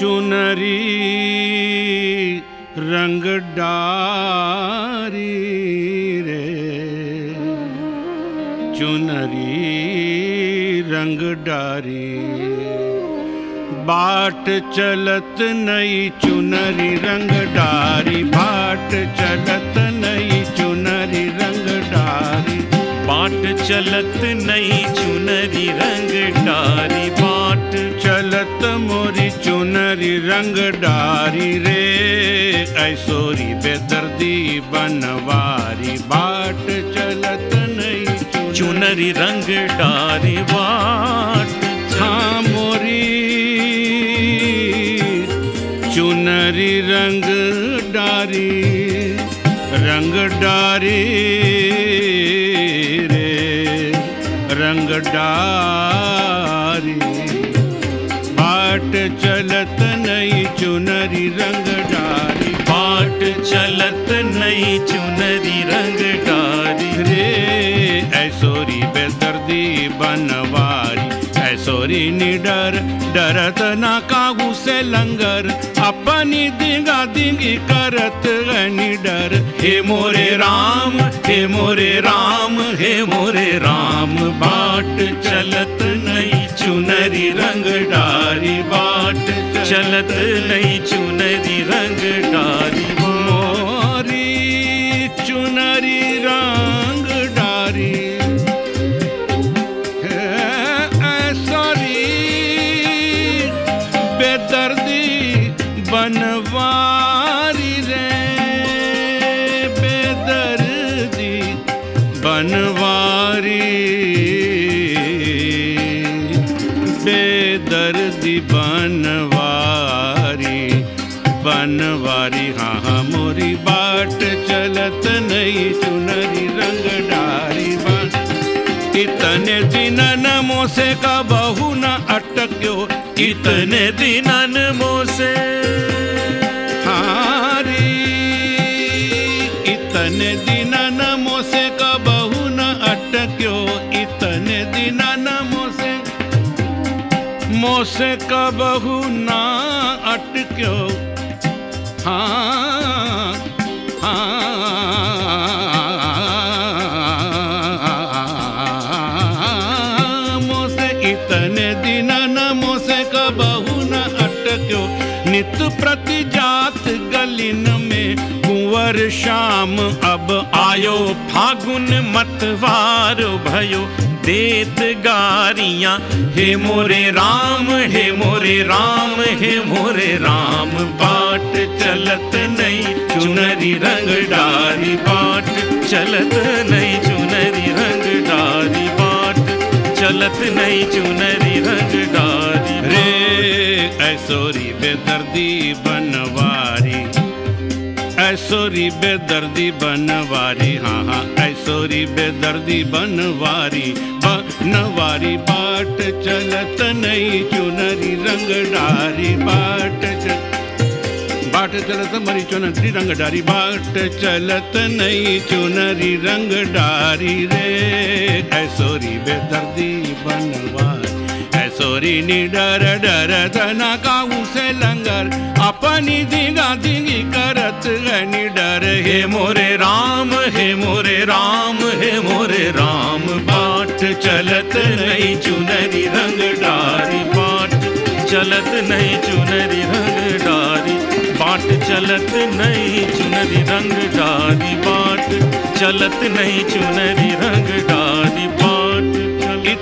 चुनरी, रंग डारी रे। चुनरी, रंग डारी। बाट चलत नई चुनरी, रंग डारी। बाट चलत नई चुनरी, रंग डारी। बाट चलत नई चुनरी, रंग डारी। चुनरी रंग डारी रे ऐसोरी बेदर्दी बनवारी। बाट चलत नई चुनरी। रंग डारी बाट हाँ मोरी। चुनरी रंग डारी रंग डारी रे रंग डारी। बाट चलत रंग डारी बाट चलत नई चुनरी रंग डारी रे ऐसोरी बेदर्दी बनवारी। ऐसोरी निडर, डरत ना कागू से लंगर। अपनी दिंगा दिंगी करत निडर। हे मोरे राम, हे मोरे राम, हे मोरे राम। बाट चलत चुनरी रंग डारी बाट चलत नई चुनरी रंग डारी मोरी चुनरी रंग डारी सॉरी बेदर्दी बनवारी रे बेदर्दी बनवारी बेदर्दी बनवारी। बनवारी हाँ हाँ मोरी बाट चलत नई चुनरी रंग डारी बन इतने दिन नमो से का बहु न अटक्यो। इतने दिनन मोसे हारी। इतने दिन नमो से का बहु न अटक्यो। इतने दिन नमो से मोसे का बहु ना अटक्यो। हाँ हाँ। मोसे इतने दिन न मोसे का बहु न अटक्यो। नित प्रति शाम, अब आयो, फागुन मतवार, भयो, देत गारियाँ। हे मोरे राम, हे मोरे राम, हे मोरे राम, बाट चलत नई चुनरी रंग डारी बाट चलत नई चुनरी रंग डारी बाट चलत नई चुनरी रंग डारी रे ऐसोरी बेदर्दी बनवारी। ऐसोरी बेदर्दी बनवारी हाँ हाँ ऐसोरी बेदर्दी बनवारी बनवारी, बाट चलत नई चुनरी रंग डारी, बाट बाट चलत मरी चुनरी रंग डारी, बाट चलत नई चुनरी रंग डारी रे ऐसोरी बेदर्दी बनवारी। ऐसोरी निडर, डर धना काऊ से लंगर। अपनी दिंगा दिंगी करत निडर। हे मोरे राम, हे मोरे राम, हे मोरे राम। बाट चलत नई चुनरी रंग डारी। बाट चलत नई चुनरी रंग डारी। बाट चलत नई चुनरी रंग डारी। बाट चलत नई चुनरी रंग डारी। बाट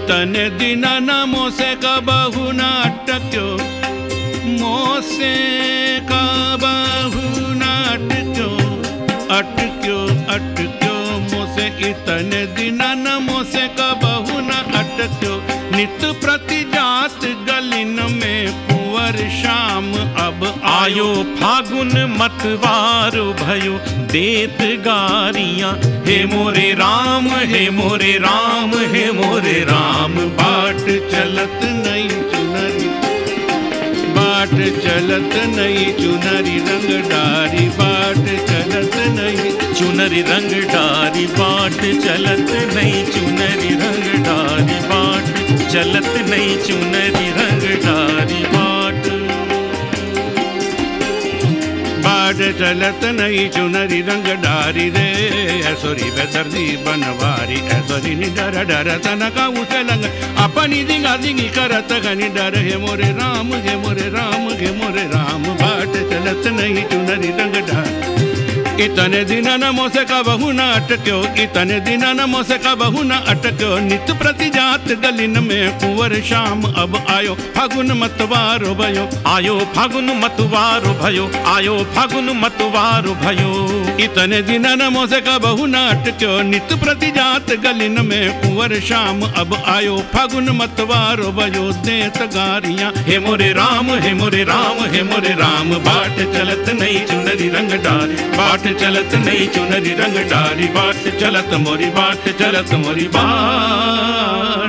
इतने दिन न मोसे का बहु न अटक्यो मोसे का बहु न अटक्यो अटक्यो अटक्यो मोसे इतने दिन न मोसे का बहु न अटक्यो नित प्रति आयो, फागुन मतवार भयो, देत गारियाँ। हे मोरे राम, हे मोरे राम, हे मोरे राम, बाट चलत नई चुनरी। बाट चलत नई चुनरी, रंग डारी, बाट चलत नई चुनरी, रंग डारी, बाट चलत नहीं चुनरी, रंग डारी, बाट चलत नहीं चुनरी, रंग डारी। बाट चलत नहीं, चुनरी रंग डारी रे। ऐसोरी बेदर्दी बनवारी ऐसोरी नि डर डर, तनका उसे लंग। अपनी दिंगा दिंगी करत गनी डर, हे मोरे राम, हे मोरे राम, हे मोरे राम। बाट चलत नहीं, चुनरी रंग डारी। इतने दिन न मोसे का बहु न अटक्यो, इतने दिन न मोसे का बहु न अटक्यो। नित प्रति जात गलिन में कुंवर शाम अब आयो, फागुन मतवारो भयो। आयो फागुन मतवारो भयो, आयो फागुन मतवारो भयो। इतने दिन न मोसे का बहु न अटक्यो, नित प्रति जात गलिन में कुंवर शाम अब आयो, फागुन मतवारो भयो। देत गारियाँ, हे मोरे राम, हे मोरे राम, हे मोरे राम, बाट चलत नहीं चुनरी रंग डारी। बाट चलत नहीं चुनरी रंग डारी बाट चलत मोरी बाट चलत मोरी बाट